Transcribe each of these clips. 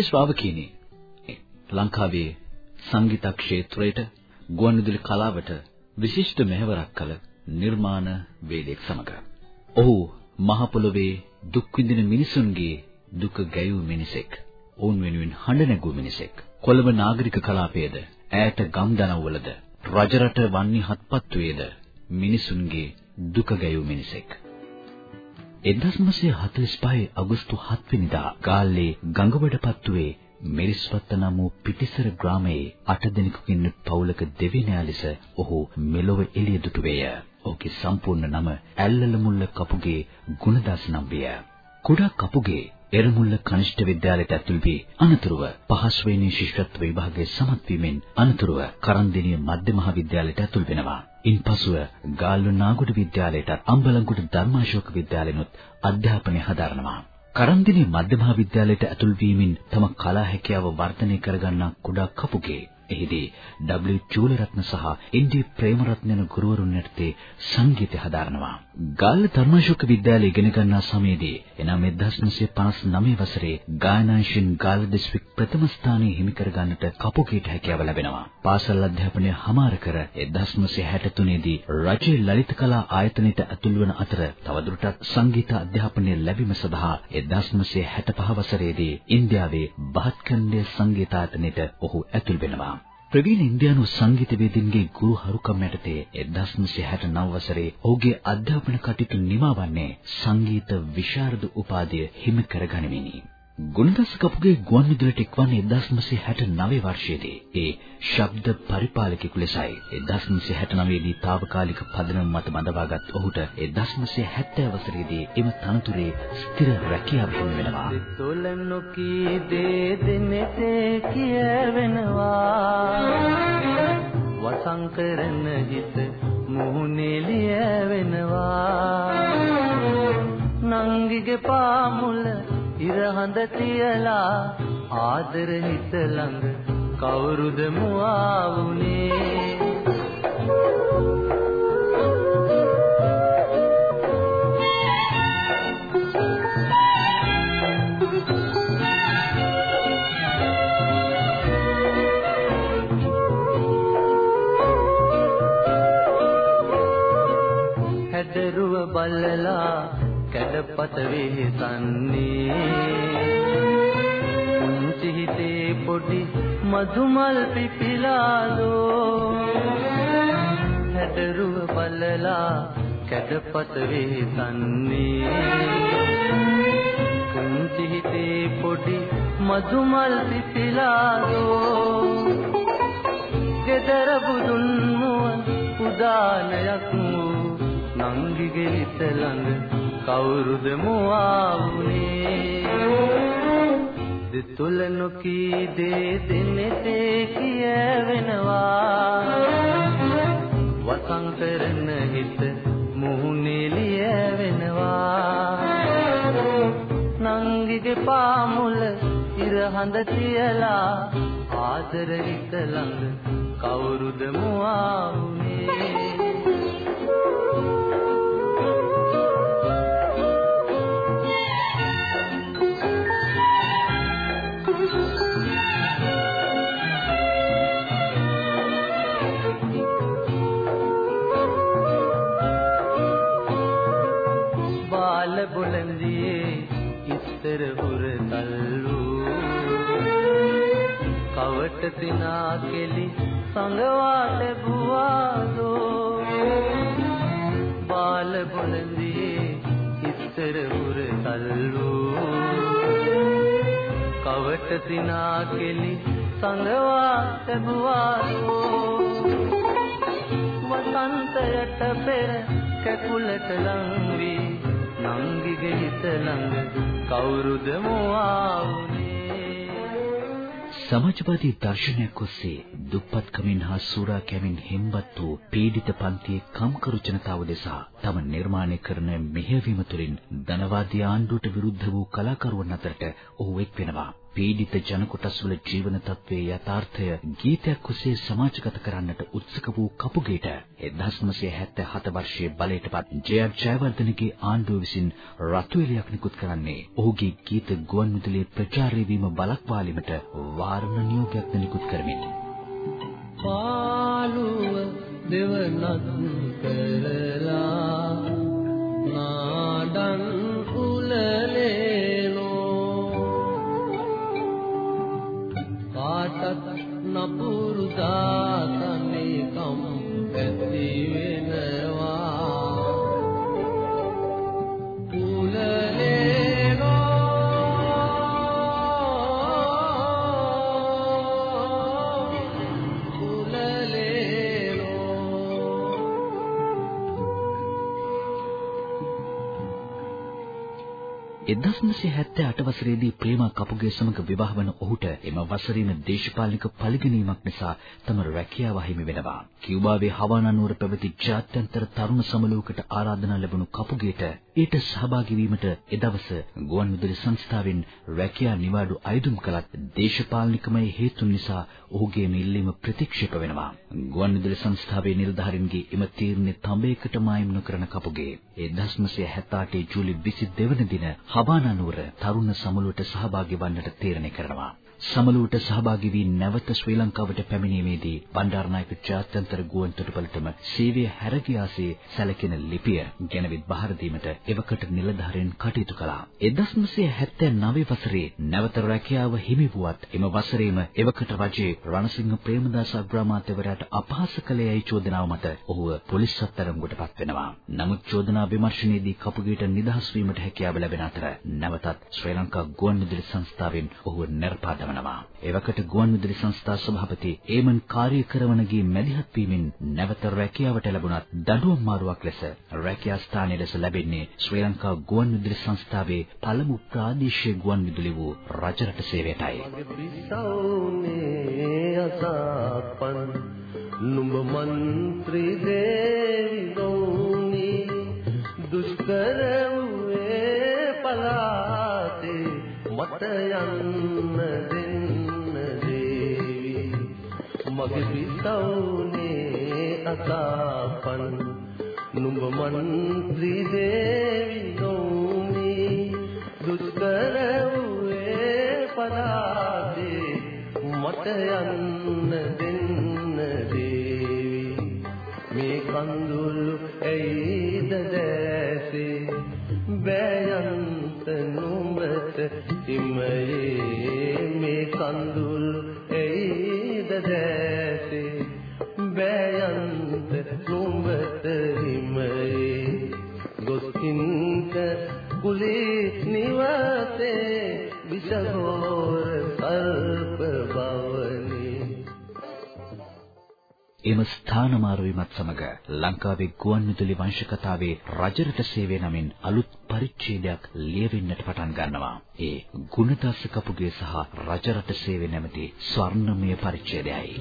ප්‍රිය ශ්‍රාවකීනි ලංකාවේ සංගීත ක්ෂේත්‍රයට ගුවන්විදුලි කලාවට විශිෂ්ට මෙහෙවරක් කළ නිර්මාණ වේදිකක් සමග ඔහු මහ පොළොවේ දුක් විඳින මිනිසුන්ගේ දුක ගැයූ මිනිසෙක්. ඔවුන් වෙනුවෙන් හඬ නැගූ මිනිසෙක්. කොළඹ නාගරික කලාපයේද ඈත ගම්දනව්වලද රජරට වන්නි හත්පත්තුවේද මිනිසුන්ගේ දුක ගැයූ මිනිසෙක්. 1945 අගෝස්තු 7 වෙනිදා ගාල්ලේ ගංගවඩපත්තුවේ මිරිස්වත්ත නම් වූ පිටිසර ග්‍රාමයේ අට දෙනෙකුකින් පවුලක දෙවිනයා ලෙස ඔහු මෙලොව එළිය දුටුවේය. ඔහුගේ සම්පූර්ණ නම ඇල්ලල මුල්ල කපුගේ ගුණදාස නම් විය. කුඩා කපුගේ එරමුල්ල කනිෂ්ඨ විද්‍යාලයට ඇතුල් වී අනතුරුව පහස්වෙනි ශිෂ්‍යත්ව විභාගයේ සමත් වීමෙන් අනතුරුව කරන්දිනිය මධ්‍ය මහා විද්‍යාලයට ඇතුල් වෙනවා. ඉන්පසුව ගාල්ල නාගොඩ විද්‍යාලයට අම්බලන්ගොඩ ධර්මාශෝක විද්‍යාලෙනුත් අධ්‍යාපනය හදාරනවා. කරන්දිනී මධ්‍ය මහා විද්‍යාලයට ඇතුල් වීමෙන් තම කලා හැකියාව වර්ධනය කරගන්නා කුඩා කපුගේ එහිදී W චූලරත්න සහ එන්.ඩී. ප්‍රේමරත්න යන ගුරුවරුන් යටතේ සංගීතය හදාරනවා. ගාල්ල ධර්මාශෝක විද්‍යාලයේ ඉගෙන ගන්නා සමයේදී එනම් 1959 වසරේ ගායනාංශින් ගාල්ල දිස්ත්‍රික් ප්‍රථම ස්ථානයේ හිමි කර ගන්නට කපුගේට හැකියාව ලැබෙනවා. පාසල් අධ්‍යාපනය හමාර කර 1963 දී රජයේ ලලිත කලා ආයතනයට ඇතුල් වන අතර තවදුරටත් සංගීත අධ්‍යාපනය ලැබීම සඳහා 1965 වසරේදී ඉන්දියාවේ බහත්කණ්ඩ සංගීත ආයතනයට ඔහු ඇතුල් වෙනවා. ප්‍රවීණ ඉන්දියානු සංගීතවේදින්ගේ ගුරු හරුකම් යටතේ 1969 වසරේ ඔහුගේ අධ්‍යාපන කටයුතු නිමවන්නේ සංගීත විශාරද උපාධිය හිමි කරගනිමිනි. ගුණදාස කපුගේ ගුවන්විදුලිට එක්වන්නේ 1969 වර්ෂයේදී. ඒ ශබ්ද පරිපාලකයෙකු ලෙසයි 1969 දී తాවකාලික පදනම මත බඳවාගත් ඔහුට 1970 වසරේදී එම තනතුරේ ස්ථිර රැකියාව හිමි වෙනවා. තොල නොකී දේ දෙනෙතේ කියවෙනවා. වසං කරන හිත මුහුණේ ලියවෙනවා. නංගිගේ පාමුල ඉරහඳ තියලා ආදර හිත ළඟ කවුරුද මුවා වුනේ හැදරුව බලලා කැඩපත වෙහෙසන්නේ පුංචි හිතේ පොඩි මధుමල් පිපිලාලෝ. හැඩරුව බලලා කැඩපත වෙහෙසන්නේ පුංචි හිතේ පොඩි මధుමල් පිපිලාලෝ. ගෙදර බුදුන් මුවන් උදානයක් වූ නංගිගේ හිත ළඟ කවුරුද මුවාවුනේ? දෙතුල නොකී දේ දෙන්නතේ කියවෙනවා. වසං කරන හිත මුහුණේ ලියවෙනවා. නංගිගේ පාමුල ඉරහඳ තියලා ආදර හිත ළඟ කවුරුද මුවාවුනේ? ඉස්සර කවට තිනා කෙලි සංගවා ලැබුවාදෝ බාල බොළඳියේ ඉස්සර හුරතල්ලු කවට තිනා කෙලි සංගවා ලැබුවාදෝ වසන්තයට පෙර කැකුලට ලං වී නංගිගේ හිත ළඟ කවුරුද සමාජවාදී දර්ශනයක් ඔස්සේ දුප්පත්කමින් හා සූරා කැමින් හෙම්බත් වූ පීඩිත පන්තියේ කම්කරු ජනතාව දෙසා තම නිර්මාණය කරන මෙහෙයවීම තුළින් ධනවාදී ආණ්ඩුවට විරුද්ධ වූ කලාකරුවන් අතරට ඔහු එක් වෙනවා. පීඩිත ජන කොටස්වල ජීවන තත්ත්වයේ යථාර්ථය ගීතයක් ඔස්සේ සමාජගත කරන්නට උත්සුක වූ කපුගේට 1977 වර්ෂයේ බලයටපත් ජේ.ආර්. ජයවර්ධනගේ ආණ්ඩුව විසින් රතු එළියක් නිකුත් කරන්නේ ඔහුගේ ගීත ගුවන්විදුලියේ ප්‍රචාරය වීම බලක්වාලීමට වාරණ නියෝගයක් නිකුත් කරමින් පාළුව දෙවනත් කරලා නාඩන් නපුරු දාතනේ කම් ඇති වෙනවා එදා 1978 වසරේදී ප්‍රේමා කපුගේ සමග විවාහ වන ඔහුට එම වසරේම දේශපාලනික පරිගැනීමක් නිසා තම රැකියාව හිමි වෙනවා. කියුබාවේ හවානා නුවර පැවති ජාත්‍යන්තර තරුණ සමලෝකයට ආරාධනා ලැබුණු කපුගේට ඊට සහභාගී වීමට එදවස ගුවන්විදුලි සංස්ථාවෙන් රැකියා නිවාඩු අයදුම් කළත් දේශපාලනිකමය හේතුන් නිසා ඔහුගේ ඉල්ලීම ප්‍රතික්ෂේප වෙනවා. ගුවන්විදුලි සංස්ථාවේ නිලධාරීන්ගේ එම තීරණය තඹයකට මායිම් නොකරන කපුගේ 1978 ජූලි 22 වන දින හවානා නුවර තරුණ සමළුවට සහභාගී වන්නට තීරණය කරනවා. සමළුවට සහභාගී වී නැවත ශ්‍රී ලංකාවට පැමිණීමේදී බණ්ඩාරනායක ජාත්‍යන්තර ගුවන් තොටුපළටම සේවය හැරගියාසේ සැලකෙන ලිපිය ගෙනවිත් බාර දීමට එවකට නිලධාරීන් කටයුතු කළා. 1979 වසරේ නැවත රැකියාව හිමි වුවත් එම වසරේම එවකට රජයේ රණසිංහ ප්‍රේමදාස අග්‍රාමාත්‍යවරයාට අපහාස කළේයි චෝදනාව මත ඔහුව පොලිස් අත්අඩංගුවටපත් වෙනවා. නමුත් චෝදනා විමර්ශනයේදී කපුගේට නිදහස් වීමට හැකියාව ලැබෙන අතර නැවතත් ශ්‍රී ලංකා ගුවන්විදුලි සංස්ථාවෙන් ඔහුව නිර්පාදනය කරනවා. එවකට ගුවන්විදුලි සංස්ථා සභාපති ඒමන් කාර්යකරවනගේ මැදිහත් වීමෙන් නැවත රැකියාවට ලැබුණත් දඬුවම් මාරුවක් ලෙස රැකියා ස්ථානයේ ලෙස ලැබෙන්නේ ශ්‍රී ලංකා ගුවන්විදුලි සංස්ථාවේ පළමු ප්‍රාදේශීය ගුවන්විදුලි වූ රජරට සේවයටයි. නුඹ මන්ත්‍රී දේවිදෝනි දුෂ්කර වූේ පලාතේ මට යන්න මගේ පිටවුනේ අසාපන්. නුඹ මන්ත්‍රී දේවි නොමි දුෂ්කර වූේ පරාදේ මට යන්න දෙන්න දේවි. මේ කඳුළු ඇයිද දැසේ? බෑයන්ත නුඹට හිමයේ මේ කඳුළු ඇයිද දැසේ ස්ථානමාරු වීමත් සමග ලංකාවේ ගුවන්විදුලි වංශ කතාවේ රජරට සේවය නමින් අලුත් පරිච්ඡේදයක් ලියවෙන්නට පටන් ගන්නවා. ඒ ගුණදාස කපුගේ සහ රජරට සේවය නැමැති ස්වර්ණමය පරිච්ඡේදයයි.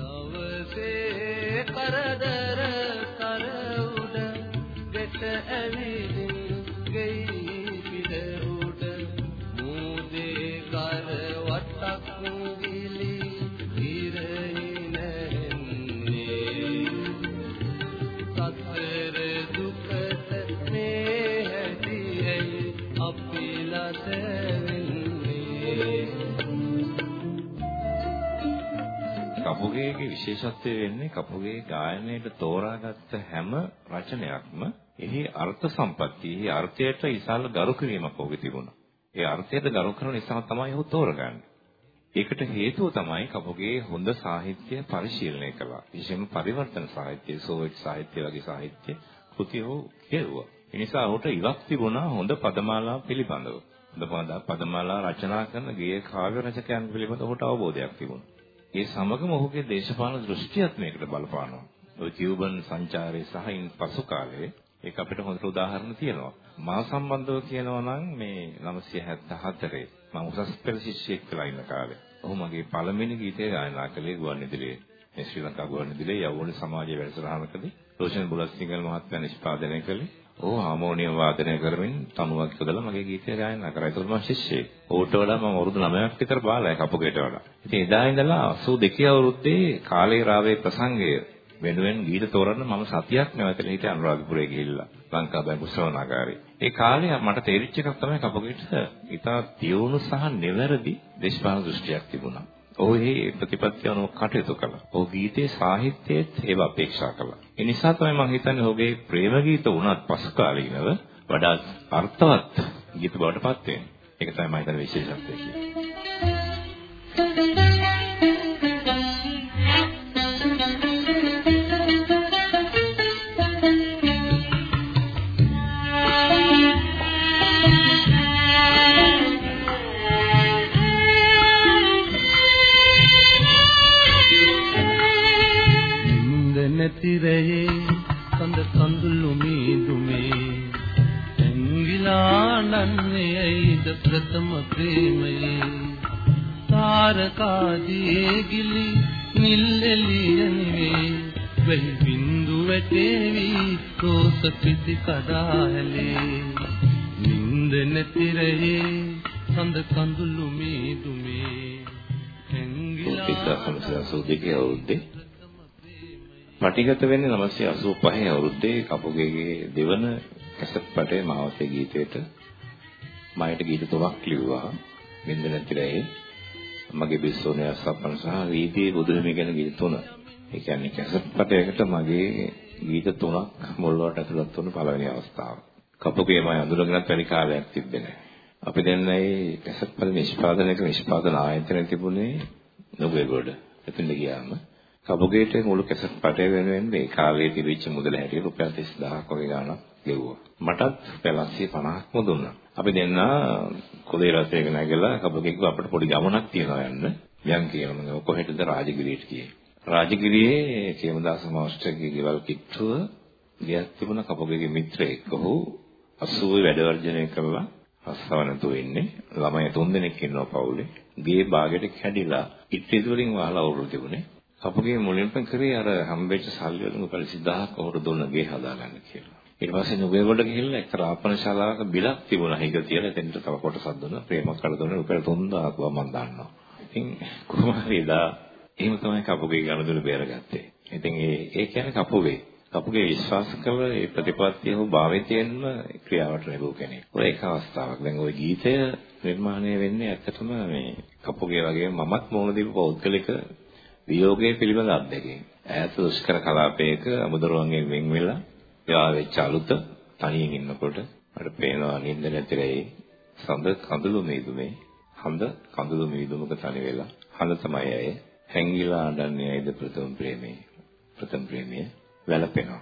කපුගේගේ විශේෂත්වය වෙන්නේ කපුගේ ගායනයට තෝරාගත්ත හැම රචනයක්ම එහි අර්ථ සම්පත්තිය, එහි අර්ථයට ඉසාල ගරු කිරීමක් ඔහුගේ තිබුණා. ඒ අර්ථයට ගරු කරන නිසා තමයි ඔහු තෝරගන්නේ. ඒකට හේතුව තමයි කපුගේ හොඳ සාහිත්‍ය පරිශීලනය කළා. විශේෂයෙන්ම පරිවර්තන සාහිත්‍ය, සෝවියට් සාහිත්‍ය වගේ සාහිත්‍ය කෘති ඔහු කෙරුවා. ඒ නිසා ඔහුට ඉවක් තිබුණා හොඳ පදමාලා පිළිබඳව. හොඳ පදමාලා රචනා කරන ගේය කාව්‍ය රචකයන් පිළිබඳව ඔහුට අවබෝධයක් තිබුණා. ඒ සමගම ඔහුගේ දේශපාලන දෘෂ්ටියත් මේකට බලපානවා. ඔය කියුබන් සංචාරයේ සහ ඉන් පසු කාලයේ ඒක අපිට හොඳට උදාහරණ තියෙනවා. මා සම්බන්ධව කියනවා නම් මේ 974 මම උසස් පෙළ ශිෂ්‍යයෙක් වෙලා ඉන්න කාලේ. ඔහු මගේ පළවෙනි ගීතය ගායනා කළේ ගුවන්විදුලියේ. මේ ශ්‍රී ලංකා ගුවන්විදුලියේ යවුණ සමාජයේ වැඩසටහනකදී රෝෂන් බුලත්සිංහල් මහත්මයා නිෂ්පාදනය කළේ. ඔහු හාමෝනියම් වාදනය කරමින් තනුවක් යොදලා මගේ ගීතය ගායනා කරා. ඒතකොට මම ශිෂ්‍යෙක්. ඌට වඩා මම අවුරුදු 9ක් විතර බාලයි කපුගේට වඩා. ඉතින් එදා ඉඳලා 82 අවුරුද්දේ කාලේ රාවේ ප්‍රසංගය වෙනුවෙන් ගීත තෝරන්න මම සතියක් නැවතලා හිටිය අනුරාධපුරේ ගිහිල්ලා ලංකා බැංකු ශ්‍රවණාගාරේ. ඒ කාලේ මට තේරිච්ච එකක් තමයි කපුගේට ඉතා තියුණු සහ නිවැරදි දේශපාලන දෘෂ්ටියක් තිබුණා. ඔහු මේ ප්‍රතිපත්ති අනුව කටයුතු කළා. ඔහු ගීතේ සාහිත්‍යයේත් ඒව අපේක්ෂා කළා. ඒ නිසා තමයි මම හිතන්නේ ඔහුගේ ප්‍රේම ගීත වුණත් පසු කාලීනව වඩා අර්ථවත් ගීත බවට පත් වෙන්නේ. ඒක තමයි මම හිතන්නේ විශේෂත්වය කියන්නේ. ප්‍රථම ප්‍රේමයේ තාරකාදී ගිලි නිල් එළියනේ වෙහි බින්දු වැටේවි රෝස පිසි කඩාලේ නින්ද නැතිරයේ කඳ කඳුළු මීදුමේ ඇංගිලා 1982 අවුරුද්දේ පටිගත වෙන්නේ 985 අවුරුද්දේ කපුගේගේ දෙවන කැසට් පටේ මාවතේ ගීතයට මයට ගීත තුනක් ලිව්වා බින්ද නැතිරේ මගේ බිස්සෝනේ අසප්පන් සහ වීදියේ බුදුහිමි ගැන ගීත තුන. ඒ කියන්නේ කැසට් පටයකට මගේ ගීත තුනක් මුල්වට ඇතුළත් වුණු පළවෙනි අවස්ථාව. කපුගේ මම අඳුරගෙනත් වැඩි කාලයක් තිබ්බේ නැහැ. අපි දැන් මේ කැසට් පට නිෂ්පාදනයක නිෂ්පාදන ආයතනය තිබුණේ නුගේගොඩ. එතන ගියාම කබුගේට මුළු කැසට් පටය වෙනුවෙන් මේ කාලේ තිබිච්ච මුදල හැටියට රුපියල් 30000ක් වගේ ගාණක් ගෙවුවා. මටත් රුපියල් 850ක්ම දුන්නා. අපි දෙන්න කොලේ රථයක නැගලා කබුගේ කිව්වා අපිට පොඩි ගමනක් තියෙනවා යන්න. යන් කියනවා කොහෙටද රාජගිරියට ගියේ. රාජගිරියේ කේමදාස මාස්ටර්ගේ ගෙවල් කිට්ටුව ගියක් තිබුණ කපුගේගේ මිත්‍රයෙක්. ඔහු 80 වැඩ වර්ජනය කළා. අස්සව නැතුව ඉන්නේ. ළමයි තුන් දෙනෙක් ඉන්නවා පවුලේ. ගේ බාගෙට කැඩිලා ඉට්ටි වලින් වහලා අවුරුදු තිබුණේ. කපුගේ මුලින්ම කරේ අර හම්බෙච්ච සල්ලි වලින් උපල් 20000ක් අවුරුදු දුන්න ගේ හදාගන්න කියලා. ඊට පස්සේ නුගේගොඩ ගිහිල්ලා එක්තරා ආපන ශාලාවක බිලක් තිබුණා. හිග තියලා එතනට තව කොටසක් දුන්නා. ප්‍රේමක් කඩ දුන්නා. උපල් 3000ක් වම මම දන්නවා. ඉතින් කොහොම හරි එදා එහෙම තමයි කපුගේ ගනුදෙනු බේරගත්තේ. ඉතින් ඒ ඒ කියන්නේ කපුගේ. කපුගේ විශ්වාස කළ ඒ ප්‍රතිපත්තිය හෝ භාවිතයෙන්ම ක්‍රියාවට ලැබුව කෙනෙක්. ඔය එක අවස්ථාවක්. දැන් ওই ගීතය නිර්මාණය වෙන්නේ ඇත්තටම මේ කපුගේ වගේ මමත් මොන දීප පෞද්ගලික වියෝගයේ පිළිබඳ අත්දැකීම්. ඈත දුෂ්කර කලාපයක අමුදරුවන්ගෙන් වෙන් වෙලා එයා වෙච්ච අලුත තනියෙන් ඉන්නකොට මට පේනවා නිින්ද නැතිරේ සඳ කඳුළු මීදුමේ හඳ කඳුළු මීදුමක තනි වෙලා හඳ තමයි ඇය හැංගිලා අඬන්නේ ඇයිද ප්‍රථම ප්‍රේමේ ප්‍රථම ප්‍රේමය වැළපෙනවා.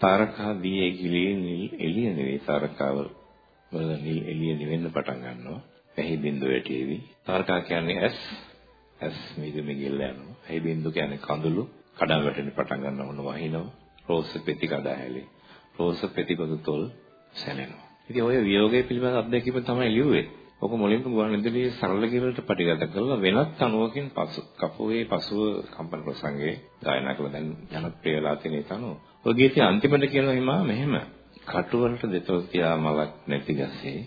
තාරකා දියේ ගිලී නිල් එළිය නෙවෙයි තාරකාව වල නිල් එළිය නිවෙන්න පටන් ගන්නවා. පැහි බින්දුව වැටේවි. තාරකා කියන්නේ ඇස් ඇස් මිදුමි ගිල්ල යනවා. ඇයි බින්දු කියන්නේ කඳුළු කඩන් වැටෙන්න පටන් ගන්නවන වහිනවා. රෝස පෙති කඩහැලි. රෝස පෙති පොදු තොල් සැලෙනවා. ඉතින් ඔය වියෝගය පිළිබඳ අත්දැකීම තමයි ලියුවේ. ඔක මුලින්ම ගුවන්විදුලියේ සරල කිරලට පටිගත කරලා වෙනත් අණුවකින් පසු කපුවේ පසුව කම්පන ප්‍රසංගයේ ගායනා කළ දැන් ජනප්‍රිය වෙලා තියෙන තනුව. ඔය ගීතේ අන්තිමට කියනවා හිමා මෙහෙම. කටුවලට දෙතොල් තියා මලක් නැති ගසේ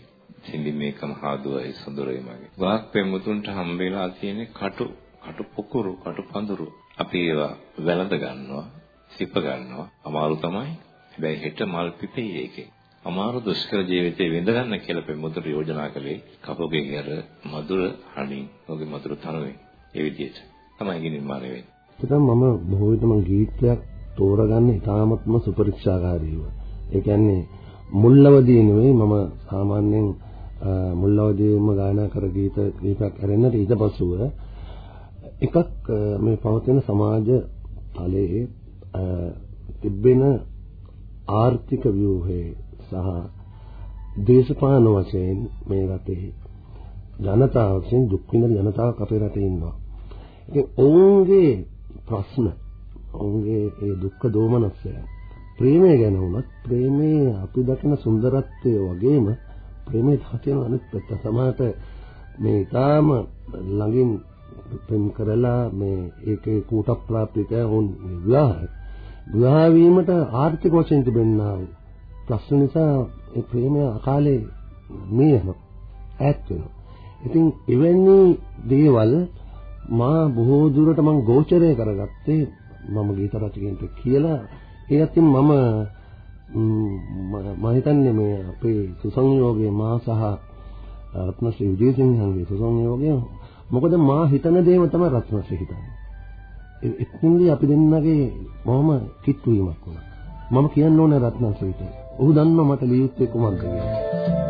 සිඳි මේකම හාදුවයි සොඳුරේ මගේ. වාක් පෙමුතුන්ට හම්බෙලා තියෙන කටු කටු පොකුරු කටු පඳුරු අපි ඒවා වැළඳ ගන්නවා සිප ගන්නවා අමාරු තමයි. හැබැයි හෙට මල් පිපෙයි ඒකේ. අමාරු දුෂ්කර ජීවිතේ විඳ ගන්න කියලා පෙමුතුන්ට යෝජනා කළේ කපුගේ අර මధుර හණින් ඔගේ මధుර තනුවේ. ඒ විදිහට තමයි නිර්මාණය වෙන්නේ. එතන මම බොහෝ විට මම ගීතයක් තෝරගන්න ඉතාමත්ම සුපරික්ෂාකාරීව. ඒ කියන්නේ මුල්ලවදී නෙවෙයි මම සාමාන්‍යයෙන් මුල්ලවදීම ගායනා කර ගීත ගීතයක් ඇරෙන්නට ඊට පසුව එකක් මේ පවතින සමාජ තලයේ තිබෙන ආර්ථික ව්‍යුහයේ සහ දේශපාලන වශයෙන් මේ රටේ ජනතාව වශයෙන් දුක් විඳින ජනතාවක් අපේ රටේ ඉන්නවා. ඉතින් ඔවුන්ගේ ප්‍රශ්න ඔවුන්ගේ ඒ දුක්ඛ දෝමනස්ය ප්‍රේමය ගැන වුණත් ප්‍රේමයේ අපි දකින සුන්දරත්වය වගේම ප්‍රේමයේ තියෙන අනිත් පැත්ත සමහරට මේ ඊටාම ළඟින් පෙන් කරලා මේ ඒකේ කූට ප්‍රාප්තික වුන් විවාහය විවාහ වීමට ආර්ථික වශයෙන් තිබෙනා ප්‍රශ්න නිසා ඒ ප්‍රේමය අකාලේ මේ යනවා ඈත් වෙනවා. ඉතින් එවැනි දේවල් මා බොහෝ දුරට මම ගෝචරය කරගත්තේ මම ගීත රචකයන්ට කියලා ඒ අතින් මම මම හිතන්නේ මේ අපේ සුසංයෝගයේ මා සහ රත්නශ්‍රී විජේසිංහන්ගේ සුසංයෝගය මොකද මා හිතන දේම තමයි රත්නශ්‍රී හිතන්නේ. එක්නින්දී අපි දෙන්නගේ බොහොම කිට්ටු වීමක් වුණා. මම කියන්න ඕනේ රත්නශ්‍රීට. ඔහු දන්නවා මට ලියුත්තේ කුමක්ද කියලා.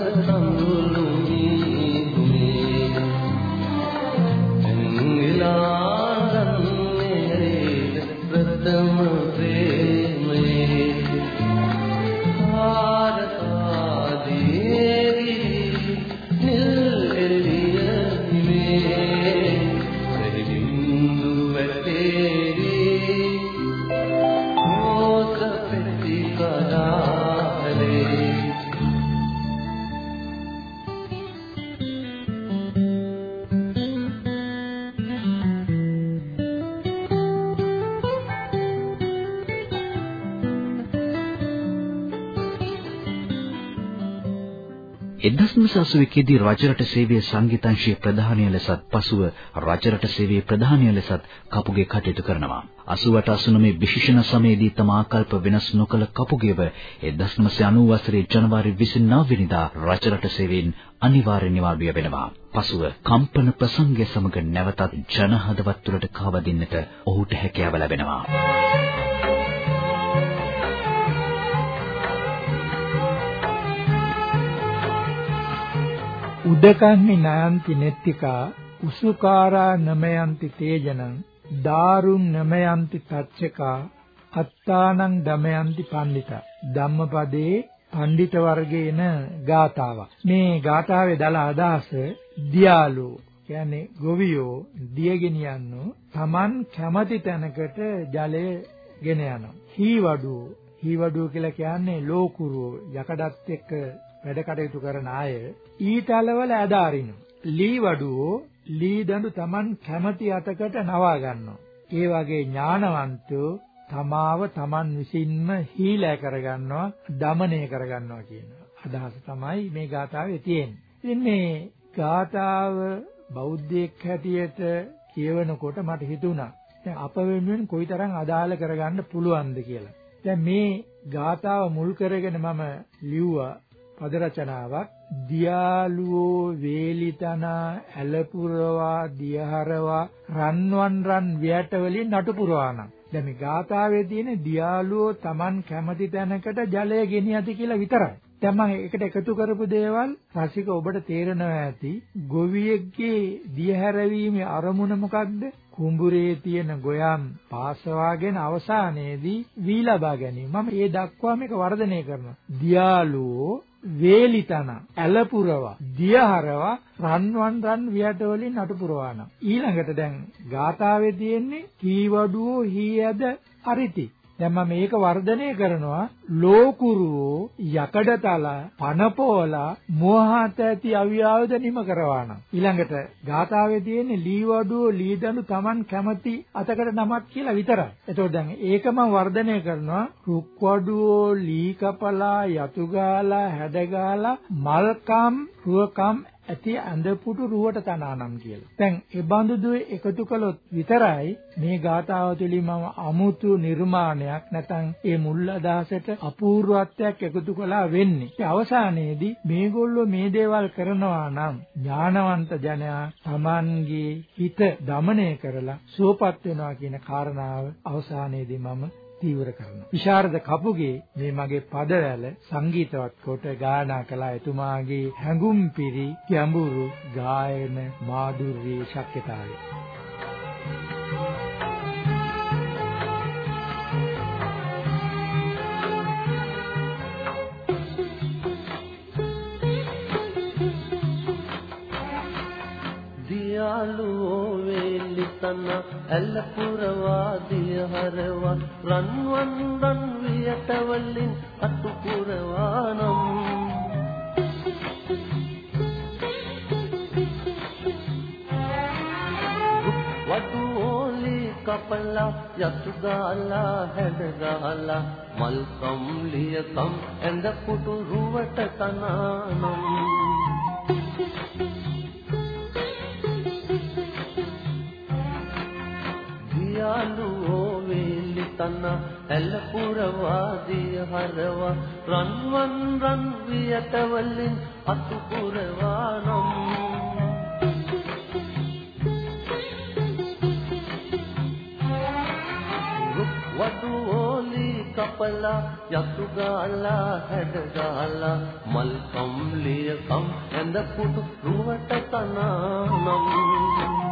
Gracias. සසුවිකේදී රජරට සේවයේ සංගීතංශයේ ප්‍රධානිය ලෙසත් පසුව රජරට සේවයේ ප්‍රධානිය ලෙසත් කපුගේ කටයුතු කරනවා. 88 89 විශේෂණ සමයේදී තම ආකල්ප වෙනස් නොකළ කපුගේව 1990 වසරේ ජනවාරි 29 වෙනිදා රජරට සේවයෙන් අනිවාර්ය නිවාඩුව වෙනවා. පසුව කම්පන ප්‍රසංගය සමග නැවතත් ජනහදවත් තුළට කාවදින්නට ඔහුට හැකියාව ලැබෙනවා. උදකන්හි නයන්ති නෙත්තිකා උසුකාරා නමයන්ති තේජනං දාරුං නමයන්ති තච්චකා අත්තානං දමයන්ති පණ්ඩිතා. ධම්මපදයේ පණ්ඩිත වර්ගයේන ගාතාවක්. මේ ගාතාවේ දල අදහස දියාලෝ කියන්නේ ගොවියෝ දියගෙනියන්නෝ Taman කැමති තැනකට ජලය ගෙන යනවා. හීවඩුව හීවඩුව කියලා කියන්නේ ලෝකුරුව යකඩත් එක්ක වැඩ කටයුතු කරන අය ඊතලවල ඇදාරිනවා. ලී වඩුවෝ ලී දඬු Taman කැමැති අතකට නවා ගන්නවා. ඒ වගේ ඥානවන්තෝ තමාව Taman විසින්ම හීලෑ කරගන්නවා, দমনය කරගන්නවා කියන අදහස තමයි මේ ගාථාවේ තියෙන්නේ. ඉතින් මේ ගාථාව බෞද්ධයෙක් හැටියට කියවනකොට මට හිතුණා දැන් අප වෙනුවෙන් කොයිතරම් අදාළ කරගන්න පුළුවන්ද කියලා. දැන් මේ ගාථාව මුල් කරගෙන මම ලිව්වා පද රචනාවක් දියාලුවෝ වේලිතනා ඇලපුරවා දියහරවා රන්වන් රන් වියට වලින් නටු පුරවානම් දැන් මේ ගාථාවේ තියෙන දියාලුවෝ Taman කැමති තැනකට ජලය ගෙනියති කියලා විතරයි. දැන් මම ඒකට එකතු කරපු දේවල් රසික ඔබට තේරෙනවා ඇති. ගොවියෙක්ගේ දියහැරවීමේ අරමුණ මොකක්ද? කුඹුරේ තියෙන ගොයම් පාසවාගෙන අවසානයේදී වී ලබා ගැනීම. මම ඒ දක්වා මේක වර්ධනය කරනවා. දියාලුවෝ වේලිතන ඇලපුරවා දියහරවා රන්වන් රන් වියට වලින් අටු පුරවාන ඊළඟට දැන් ගාථාවේ තියෙන්නේ කීවඩුවෝ හීයද අරිති දැන් මම මේක වර්ධනය කරනවා. ලෝකුරුවෝ යකඩතල පනපෝලා මෝහත ඇති අවියාවද නිම කරවානම් ඊළඟට ගාථාවේ තියෙන්නේ ලීවඩුවෝ ලීදඬු Taman කැමති අතකට නමක් කියලා විතරයි. එතකොට දැන් ඒක මම වර්ධනය කරනවා. රුක්වඩුවෝ ලී කපලා යතු ගාලා හැඩ ගාලා මල්කම් රුවකම් ඇති ඇඳපුටු රුවට තනානම් කියලා. දැන් ඒ බඳු දුවේ එකතු කළොත් විතරයි මේ ගාථාව තුළින් මම අමුතු නිර්මාණයක් නැතනම් ඒ මුල් අදහසට අපූර්වත්වයක් එකතු කළා වෙන්නේ. ඒ අවසානයේදී මේගොල්ලෝ මේ දේවල් කරනවා නම් ඥානවන්ත ජනයා Tamanගේ හිත දමණය කරලා සුවපත් වෙනවා කියන කාරණාව අවසානයේදී මම තීව්‍ර කරනවා. විශාරද කපුගේ මේ මගේ පදවැල සංගීතවත් කොට ගායනා කළ එතුමාගේ හැඟුම් පිරි ගැඹුරු ගායන මාධුර්යයේ ශක්්‍යතාවය. වේලිතන ඇල්ලපුරවා දිය හරවා රන්වන් රන් වියටවලින් අතුපුරවා නම් වඩුෝලි කපලා යතු ගාලා හැඩ ගාලා මල් කම්ලිය කම් ඇඳ පුටු රුවට තනානම්. යාළුවෝ වේලිතන ඇල්පුරවා දිය හරවා රන්වන් රන් වියට වලින් අතුපුරවා නම්. වඩුෝලි කපලා යතු ගාලා හැඩ ගාලා මල් කම්ලිය කම් ඇඳ පුටු රුවට තනානම්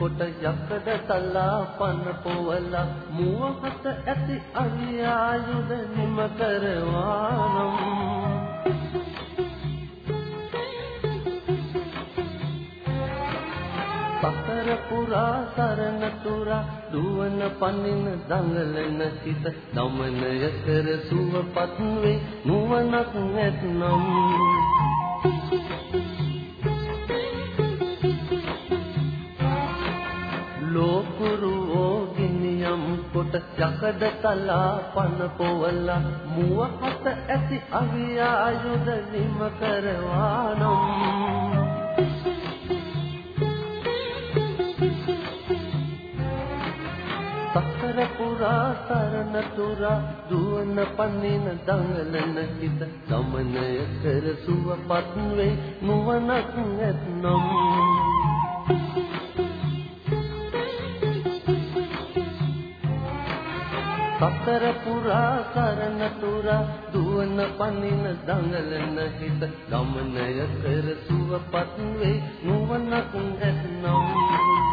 කොට යකඩ තලා පන පොවලා මුවහත ඇති අවියායුධ නිම කරවානම්. සතර පුරා සරණ තුරා දුවන පනින දඟලන සිත දමනය කර සුවපත් වේ නුවණක් නැත්නම්. යකඩ තලා පන පොවලා මුවහත ඇති අවියායුධ නිම කරවානම්. සතර පුරා සරණ තුරා දුවන පනින දඟලන හිත ගමනය කර සුවපත් වේ නුවණක් නැත්නම්. සතර පුරා සරණ තුරා දුවන පනින දඟලන හිත ගමනය කර සුවපත් වේ නුවණක් නැත්නම්